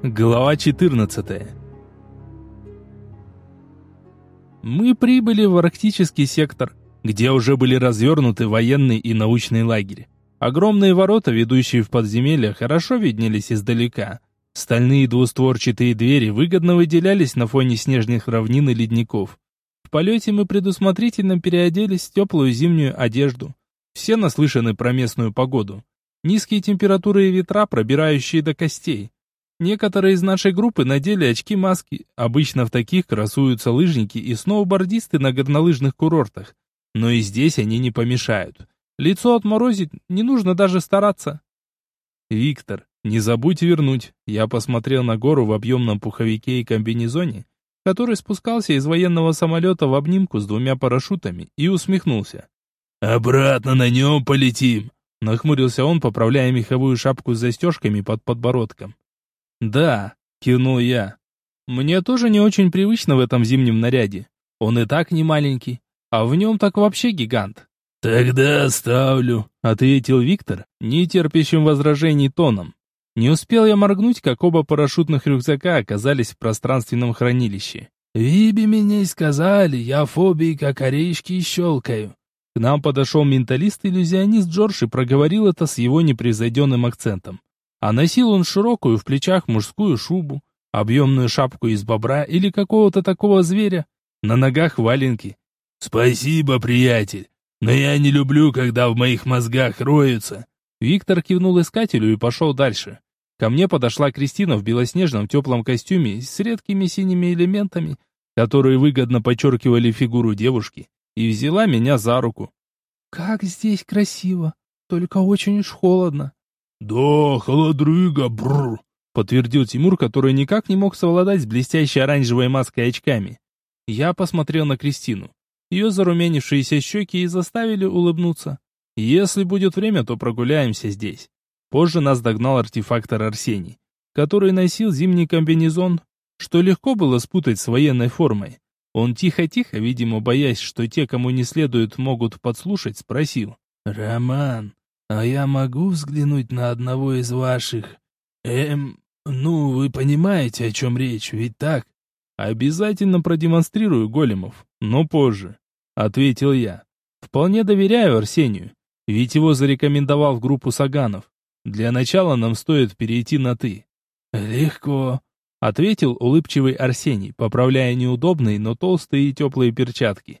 Глава 14 Мы прибыли в арктический сектор, где уже были развернуты военный и научный лагерь. Огромные ворота, ведущие в подземелья, хорошо виднелись издалека. Стальные двустворчатые двери выгодно выделялись на фоне снежных равнин и ледников. В полете мы предусмотрительно переоделись в теплую зимнюю одежду. Все наслышаны про местную погоду. Низкие температуры и ветра, пробирающие до костей. Некоторые из нашей группы надели очки-маски. Обычно в таких красуются лыжники и сноубордисты на горнолыжных курортах. Но и здесь они не помешают. Лицо отморозить, не нужно даже стараться. Виктор, не забудь вернуть. Я посмотрел на гору в объемном пуховике и комбинезоне, который спускался из военного самолета в обнимку с двумя парашютами, и усмехнулся. «Обратно на нем полетим!» Нахмурился он, поправляя меховую шапку с застежками под подбородком. «Да», — кивнул я. «Мне тоже не очень привычно в этом зимнем наряде. Он и так не маленький, а в нем так вообще гигант». «Тогда оставлю», — ответил Виктор, нетерпящим возражений тоном. Не успел я моргнуть, как оба парашютных рюкзака оказались в пространственном хранилище. «Виби меня и сказали, я фобии как орешки щелкаю». К нам подошел менталист-иллюзионист Джордж и проговорил это с его непревзойденным акцентом. А носил он широкую в плечах мужскую шубу, объемную шапку из бобра или какого-то такого зверя, на ногах валенки. «Спасибо, приятель, но я не люблю, когда в моих мозгах роются». Виктор кивнул искателю и пошел дальше. Ко мне подошла Кристина в белоснежном теплом костюме с редкими синими элементами, которые выгодно подчеркивали фигуру девушки, и взяла меня за руку. «Как здесь красиво, только очень уж холодно. «Да, холодрыга, бррр!» — подтвердил Тимур, который никак не мог совладать с блестящей оранжевой маской и очками. Я посмотрел на Кристину. Ее зарумянившиеся щеки и заставили улыбнуться. Если будет время, то прогуляемся здесь. Позже нас догнал артефактор Арсений, который носил зимний комбинезон, что легко было спутать с военной формой. Он тихо-тихо, видимо, боясь, что те, кому не следует, могут подслушать, спросил. «Роман, а я могу взглянуть на одного из ваших... Эм, ну, вы понимаете, о чем речь, ведь так? Обязательно продемонстрирую големов, но позже, ответил я. Вполне доверяю Арсению, ведь его зарекомендовал в группу Саганов. Для начала нам стоит перейти на «ты». Легко, ответил улыбчивый Арсений, поправляя неудобные, но толстые и теплые перчатки.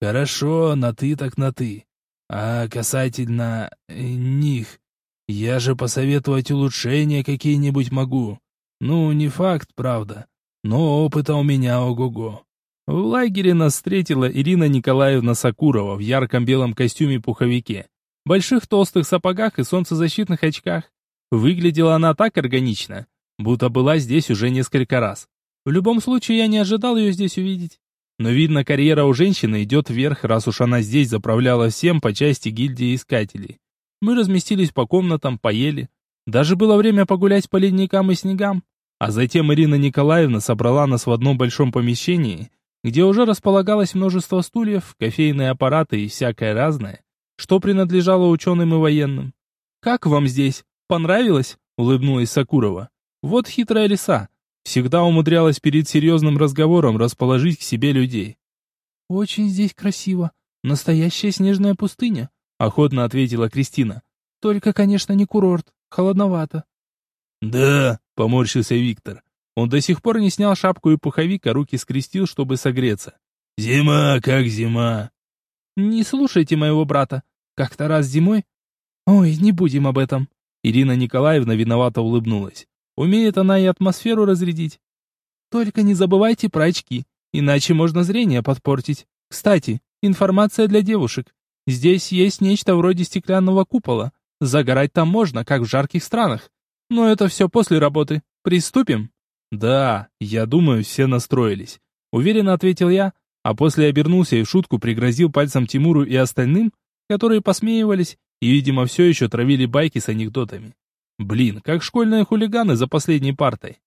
Хорошо, на «ты» так на «ты». А касательно... Э, них... Я же посоветовать улучшения какие-нибудь могу. Ну, не факт, правда. Но опыта у меня ого-го. В лагере нас встретила Ирина Николаевна Сакурова в ярком белом костюме-пуховике, больших толстых сапогах и солнцезащитных очках. Выглядела она так органично, будто была здесь уже несколько раз. В любом случае, я не ожидал ее здесь увидеть. Но видно, карьера у женщины идет вверх, раз уж она здесь заправляла всем по части гильдии искателей. Мы разместились по комнатам, поели. Даже было время погулять по ледникам и снегам. А затем Ирина Николаевна собрала нас в одном большом помещении, где уже располагалось множество стульев, кофейные аппараты и всякое разное, что принадлежало ученым и военным. «Как вам здесь? Понравилось?» — улыбнулась Сакурова. «Вот хитрая лиса. Всегда умудрялась перед серьезным разговором расположить к себе людей. «Очень здесь красиво. Настоящая снежная пустыня», — охотно ответила Кристина. «Только, конечно, не курорт. Холодновато». «Да», — поморщился Виктор. Он до сих пор не снял шапку и пуховик, а руки скрестил, чтобы согреться. «Зима как зима». «Не слушайте моего брата. Как-то раз зимой...» «Ой, не будем об этом». Ирина Николаевна виновато улыбнулась. Умеет она и атмосферу разрядить. Только не забывайте про очки, иначе можно зрение подпортить. Кстати, информация для девушек. Здесь есть нечто вроде стеклянного купола. Загорать там можно, как в жарких странах. Но это все после работы. Приступим? Да, я думаю, все настроились. Уверенно ответил я, а после обернулся и в шутку пригрозил пальцем Тимуру и остальным, которые посмеивались и, видимо, все еще травили байки с анекдотами. Блин, как школьные хулиганы за последней партой.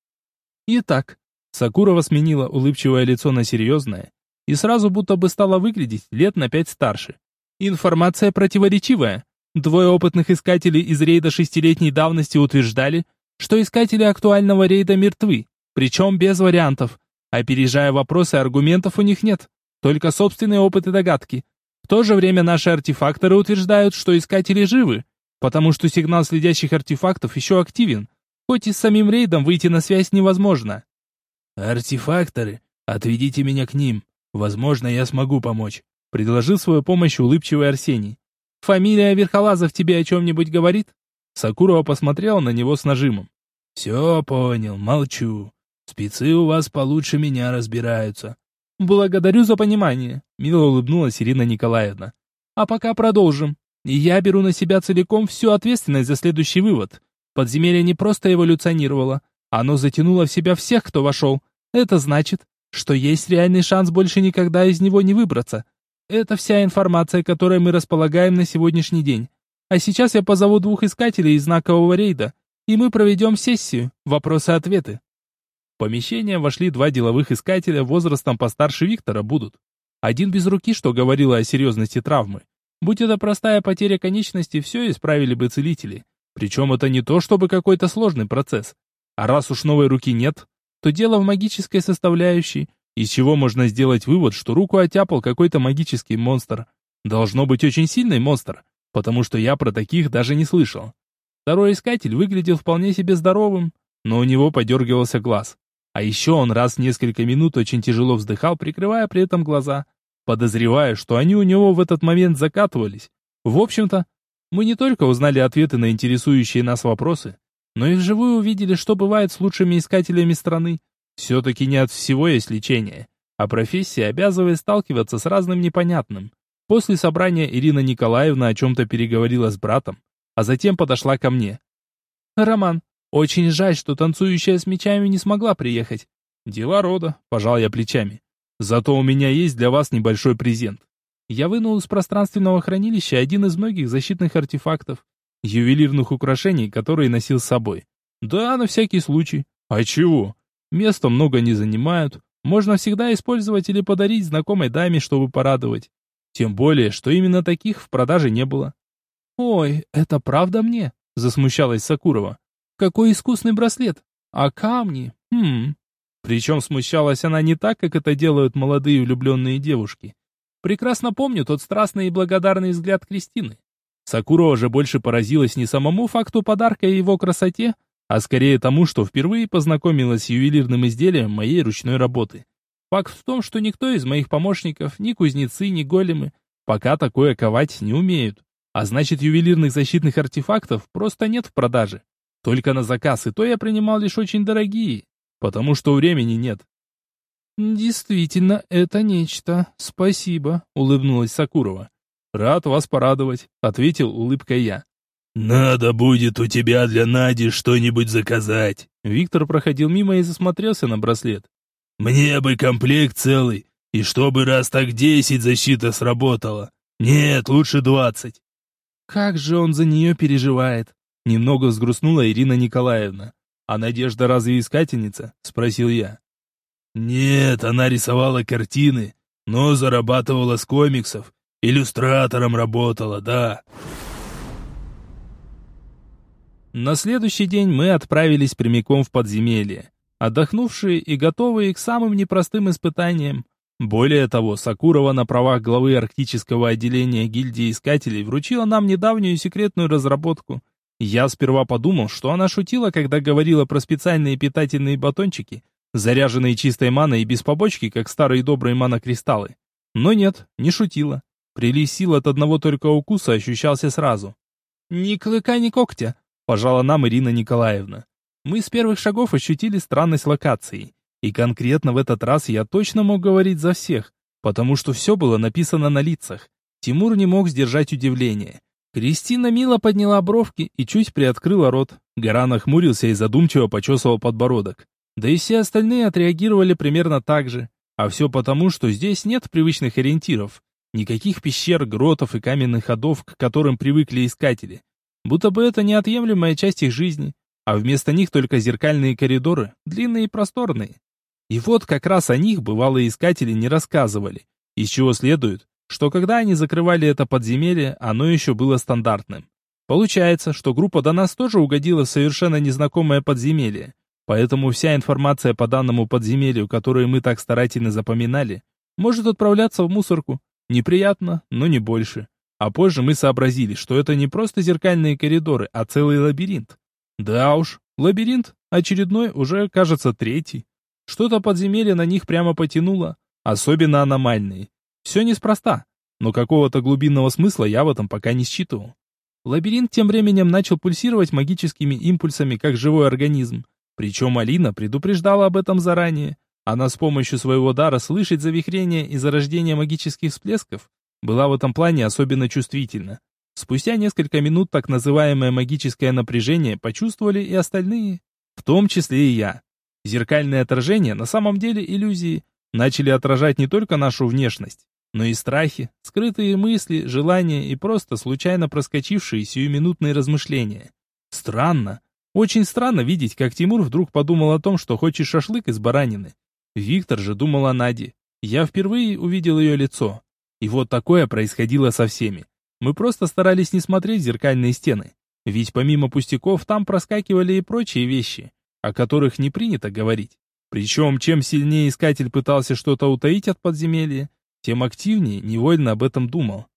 Итак, Сакурова сменила улыбчивое лицо на серьезное и сразу будто бы стала выглядеть лет на пять старше. Информация противоречивая. Двое опытных искателей из рейда шестилетней давности утверждали, что искатели актуального рейда мертвы, причем без вариантов. Опережая вопросы, аргументов у них нет, только собственные опыты и догадки. В то же время наши артефакторы утверждают, что искатели живы, потому что сигнал следящих артефактов еще активен, хоть и с самим рейдом выйти на связь невозможно. «Артефакторы, отведите меня к ним. Возможно, я смогу помочь», — предложил свою помощь улыбчивый Арсений. «Фамилия Верхолазов тебе о чем-нибудь говорит?» Сакурова посмотрела на него с нажимом. «Все понял, молчу. Спецы у вас получше меня разбираются». «Благодарю за понимание», — мило улыбнулась Ирина Николаевна. «А пока продолжим. Я беру на себя целиком всю ответственность за следующий вывод. Подземелье не просто эволюционировало, оно затянуло в себя всех, кто вошел. Это значит, что есть реальный шанс больше никогда из него не выбраться. Это вся информация, которой мы располагаем на сегодняшний день. А сейчас я позову двух искателей из знакового рейда, и мы проведем сессию, вопросы-ответы. В помещение вошли два деловых искателя возрастом постарше Виктора будут. Один без руки, что говорило о серьезности травмы. Будь это простая потеря конечности, все исправили бы целители. Причем это не то, чтобы какой-то сложный процесс. А раз уж новой руки нет, то дело в магической составляющей, из чего можно сделать вывод, что руку оттяпал какой-то магический монстр. Должно быть очень сильный монстр, потому что я про таких даже не слышал. Второй искатель выглядел вполне себе здоровым, но у него подергивался глаз. А еще он раз в несколько минут очень тяжело вздыхал, прикрывая при этом глаза, подозревая, что они у него в этот момент закатывались. В общем-то, мы не только узнали ответы на интересующие нас вопросы, но и вживую увидели, что бывает с лучшими искателями страны. Все-таки не от всего есть лечение, а профессия обязывает сталкиваться с разным непонятным. После собрания Ирина Николаевна о чем-то переговорила с братом, а затем подошла ко мне. «Роман, очень жаль, что танцующая с мечами не смогла приехать». «Дела рода», — пожал я плечами. «Зато у меня есть для вас небольшой презент. Я вынул из пространственного хранилища один из многих защитных артефактов, ювелирных украшений, которые носил с собой. Да, на всякий случай. А чего? Места много не занимают. Можно всегда использовать или подарить знакомой даме, чтобы порадовать. Тем более, что именно таких в продаже не было. «Ой, это правда мне?» – засмущалась Сакурова. «Какой искусный браслет! А камни? Хм...» Причем смущалась она не так, как это делают молодые влюбленные девушки, Прекрасно помню тот страстный и благодарный взгляд Кристины. Сакурова же больше поразилась не самому факту подарка и его красоте, а скорее тому, что впервые познакомилась с ювелирным изделием моей ручной работы. Факт в том, что никто из моих помощников, ни кузнецы, ни големы, пока такое ковать не умеют. А значит, ювелирных защитных артефактов просто нет в продаже. Только на заказ, и то я принимал лишь очень дорогие, потому что времени нет. «Действительно, это нечто. Спасибо», — улыбнулась Сакурова. «Рад вас порадовать», — ответил улыбкой я. «Надо будет у тебя для Нади что-нибудь заказать». Виктор проходил мимо и засмотрелся на браслет. «Мне бы комплект целый, и чтобы раз так десять защита сработала. Нет, лучше двадцать». «Как же он за нее переживает?» Немного взгрустнула Ирина Николаевна. «А Надежда разве искательница?» — спросил я. Нет, она рисовала картины, но зарабатывала с комиксов. Иллюстратором работала, да. На следующий день мы отправились прямиком в подземелье, отдохнувшие и готовые к самым непростым испытаниям. Более того, Сакурова на правах главы арктического отделения гильдии искателей вручила нам недавнюю секретную разработку. Я сперва подумал, что она шутила, когда говорила про специальные питательные батончики, заряженные чистой маной и без побочки, как старые добрые манокристаллы. Но нет, не шутила. Прилив сил от одного только укуса ощущался сразу. «Ни клыка, ни когтя», — пожала нам Ирина Николаевна. Мы с первых шагов ощутили странность локации. И конкретно в этот раз я точно мог говорить за всех, потому что все было написано на лицах. Тимур не мог сдержать удивление. Кристина мило подняла бровки и чуть приоткрыла рот. Гора нахмурился и задумчиво почесывал подбородок. Да и все остальные отреагировали примерно так же. А все потому, что здесь нет привычных ориентиров. Никаких пещер, гротов и каменных ходов, к которым привыкли искатели. Будто бы это неотъемлемая часть их жизни, а вместо них только зеркальные коридоры, длинные и просторные. И вот как раз о них бывалые искатели не рассказывали, из чего следует, что когда они закрывали это подземелье, оно еще было стандартным. Получается, что группа до нас тоже угодила в совершенно незнакомое подземелье. Поэтому вся информация по данному подземелью, которую мы так старательно запоминали, может отправляться в мусорку. Неприятно, но не больше. А позже мы сообразили, что это не просто зеркальные коридоры, а целый лабиринт. Да уж, лабиринт, очередной, уже, кажется, третий. Что-то подземелье на них прямо потянуло, особенно аномальные. Все неспроста, но какого-то глубинного смысла я в этом пока не считывал. Лабиринт тем временем начал пульсировать магическими импульсами, как живой организм. Причем Алина предупреждала об этом заранее. Она с помощью своего дара слышать завихрение и зарождение магических всплесков была в этом плане особенно чувствительна. Спустя несколько минут так называемое магическое напряжение почувствовали и остальные, в том числе и я. Зеркальные отражения, на самом деле иллюзии, начали отражать не только нашу внешность, но и страхи, скрытые мысли, желания и просто случайно проскочившие сиюминутные размышления. Странно, очень странно видеть, как Тимур вдруг подумал о том, что хочет шашлык из баранины. Виктор же думал о Наде. Я впервые увидел ее лицо. И вот такое происходило со всеми. Мы просто старались не смотреть в зеркальные стены. Ведь помимо пустяков там проскакивали и прочие вещи, о которых не принято говорить. Причем, чем сильнее искатель пытался что-то утаить от подземелья, тем активнее невольно об этом думал.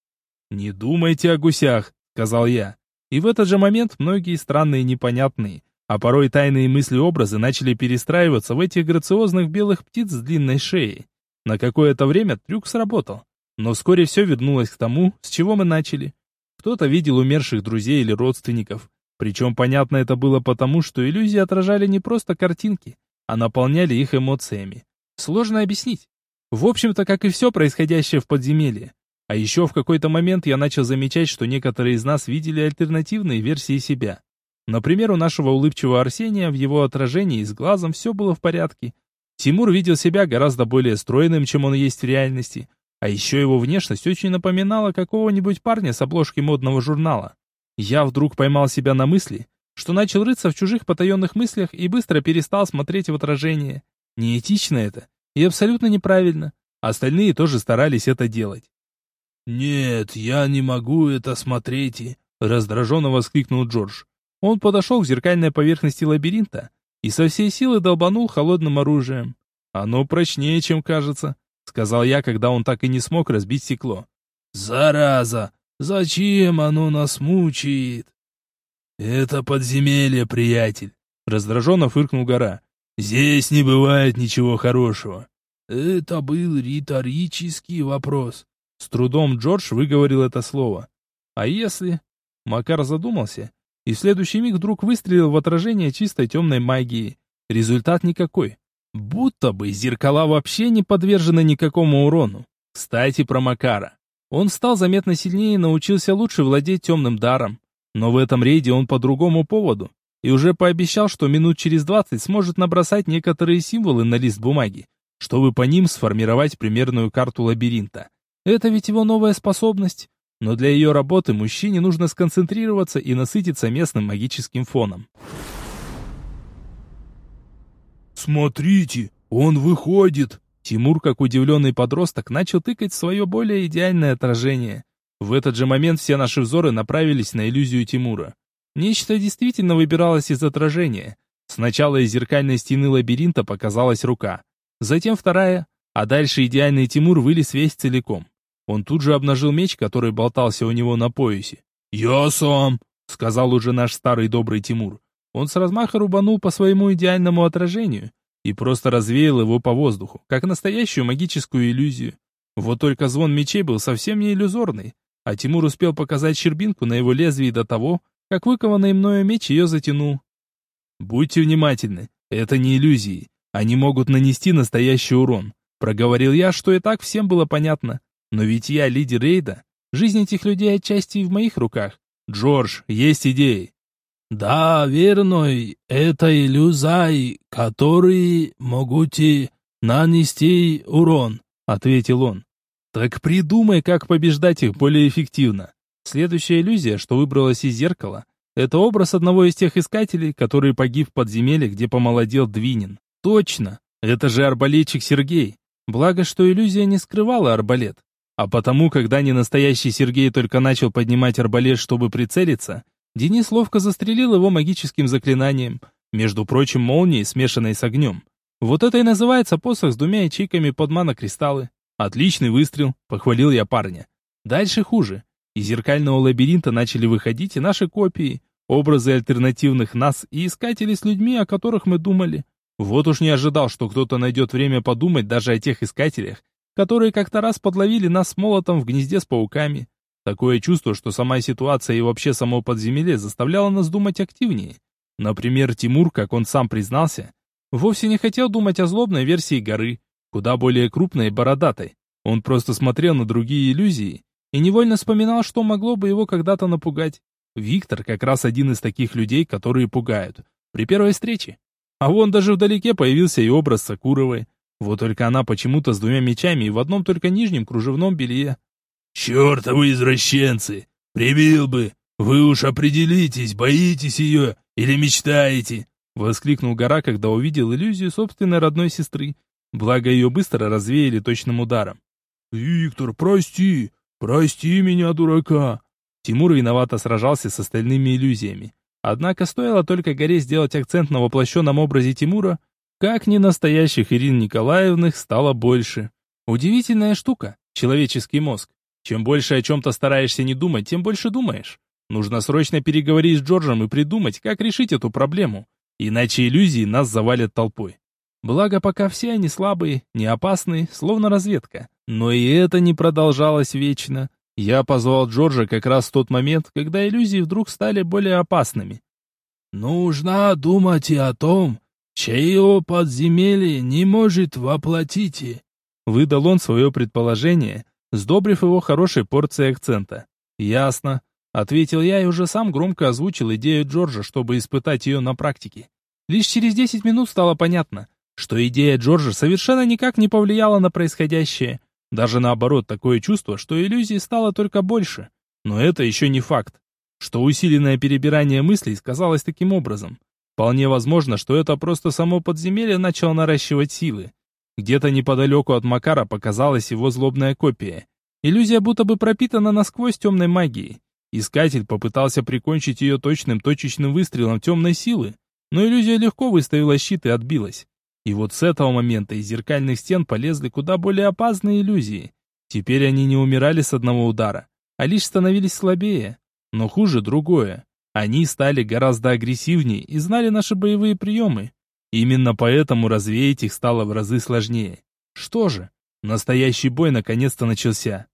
«Не думайте о гусях», — сказал я. И в этот же момент многие странные непонятные, а порой тайные мысли-образы начали перестраиваться в этих грациозных белых птиц с длинной шеей. На какое-то время трюк сработал, но вскоре все вернулось к тому, с чего мы начали. Кто-то видел умерших друзей или родственников, причем понятно это было потому, что иллюзии отражали не просто картинки, а наполняли их эмоциями. Сложно объяснить. В общем-то, как и все происходящее в подземелье. А еще в какой-то момент я начал замечать, что некоторые из нас видели альтернативные версии себя. Например, у нашего улыбчивого Арсения в его отражении с глазом все было в порядке. Тимур видел себя гораздо более стройным, чем он есть в реальности. А еще его внешность очень напоминала какого-нибудь парня с обложки модного журнала. Я вдруг поймал себя на мысли, что начал рыться в чужих потаенных мыслях и быстро перестал смотреть в отражение. Неэтично это и абсолютно неправильно. Остальные тоже старались это делать. «Нет, я не могу это смотреть и...» Раздраженно воскликнул Джордж. Он подошел к зеркальной поверхности лабиринта и со всей силы долбанул холодным оружием. «Оно прочнее, чем кажется», — сказал я, когда он так и не смог разбить стекло. «Зараза! Зачем оно нас мучает?» «Это подземелье, приятель», — раздраженно фыркнул гора. «Здесь не бывает ничего хорошего». «Это был риторический вопрос», с трудом Джордж выговорил это слово. А если... Макар задумался, и в следующий миг вдруг выстрелил в отражение чистой темной магии. Результат никакой. Будто бы зеркала вообще не подвержены никакому урону. Кстати, про Макара. Он стал заметно сильнее и научился лучше владеть темным даром. Но в этом рейде он по другому поводу. И уже пообещал, что минут через двадцать сможет набросать некоторые символы на лист бумаги, чтобы по ним сформировать примерную карту лабиринта. Это ведь его новая способность. Но для ее работы мужчине нужно сконцентрироваться и насытиться местным магическим фоном. «Смотрите, он выходит!» Тимур, как удивленный подросток, начал тыкать в свое более идеальное отражение. В этот же момент все наши взоры направились на иллюзию Тимура. Нечто действительно выбиралось из отражения. Сначала из зеркальной стены лабиринта показалась рука. Затем вторая, а дальше идеальный Тимур вылез весь целиком. Он тут же обнажил меч, который болтался у него на поясе. «Я сам», — сказал уже наш старый добрый Тимур. Он с размаха рубанул по своему идеальному отражению и просто развеял его по воздуху, как настоящую магическую иллюзию. Вот только звон мечей был совсем не иллюзорный, а Тимур успел показать щербинку на его лезвии до того, как выкованный мною меч ее затянул. Будьте внимательны, это не иллюзии, они могут нанести настоящий урон. Проговорил я, что и так всем было понятно. Но ведь я лидер рейда. Жизнь этих людей отчасти и в моих руках. Джордж, есть идеи? Да, верно, это иллюзии, которые могут нанести урон, ответил он. Так придумай, как побеждать их более эффективно. Следующая иллюзия, что выбралась из зеркала, это образ одного из тех искателей, который погиб в подземелье, где помолодел Двинин. Точно, это же арбалетчик Сергей. Благо, что иллюзия не скрывала арбалет. А потому, когда ненастоящий Сергей только начал поднимать арбалет, чтобы прицелиться, Денис ловко застрелил его магическим заклинанием, между прочим, молнией, смешанной с огнем. Вот это и называется посох с двумя ячейками под манокристаллы. Отличный выстрел, похвалил я парня. Дальше хуже. Из зеркального лабиринта начали выходить и наши копии, образы альтернативных нас и искатели с людьми, о которых мы думали. Вот уж не ожидал, что кто-то найдет время подумать даже о тех искателях, которые как-то раз подловили нас с молотом в гнезде с пауками. Такое чувство, что сама ситуация и вообще само подземелье заставляло нас думать активнее. Например, Тимур, как он сам признался, вовсе не хотел думать о злобной версии горы, куда более крупной и бородатой. Он просто смотрел на другие иллюзии и невольно вспоминал, что могло бы его когда-то напугать. Виктор как раз один из таких людей, которые пугают. При первой встрече. А вон даже вдалеке появился и образ Сакуровой. Вот только она почему-то с двумя мечами и в одном только нижнем кружевном белье. «Чертовы извращенцы! Прибил бы! Вы уж определитесь, боитесь ее или мечтаете!» Воскликнул Гора, когда увидел иллюзию собственной родной сестры. Благо ее быстро развеяли точным ударом. «Виктор, прости! Прости меня, дурака!» Тимур виновато сражался с остальными иллюзиями. Однако стоило только Горе сделать акцент на воплощенном образе Тимура, как не настоящих Ирин Николаевных стало больше. Удивительная штука, человеческий мозг. Чем больше о чем-то стараешься не думать, тем больше думаешь. Нужно срочно переговорить с Джорджем и придумать, как решить эту проблему. Иначе иллюзии нас завалят толпой. Благо, пока все они слабые, не опасные, словно разведка. Но и это не продолжалось вечно. Я позвал Джорджа как раз в тот момент, когда иллюзии вдруг стали более опасными. «Нужно думать и о том, чье подземелье не может воплотить». Выдал он свое предположение, сдобрив его хорошей порцией акцента. «Ясно», — ответил я и уже сам громко озвучил идею Джорджа, чтобы испытать ее на практике. Лишь через десять минут стало понятно, что идея Джорджа совершенно никак не повлияла на происходящее. Даже наоборот, такое чувство, что иллюзий стало только больше. Но это еще не факт. Что усиленное перебирание мыслей сказалось таким образом. Вполне возможно, что это просто само подземелье начало наращивать силы. Где-то неподалеку от Макара показалась его злобная копия. Иллюзия будто бы пропитана насквозь темной магией. Искатель попытался прикончить ее точным точечным выстрелом темной силы, но иллюзия легко выставила щит и отбилась. И вот с этого момента из зеркальных стен полезли куда более опасные иллюзии. Теперь они не умирали с одного удара, а лишь становились слабее. Но хуже другое. Они стали гораздо агрессивнее и знали наши боевые приемы. Именно поэтому развеять их стало в разы сложнее. Что же, настоящий бой наконец-то начался.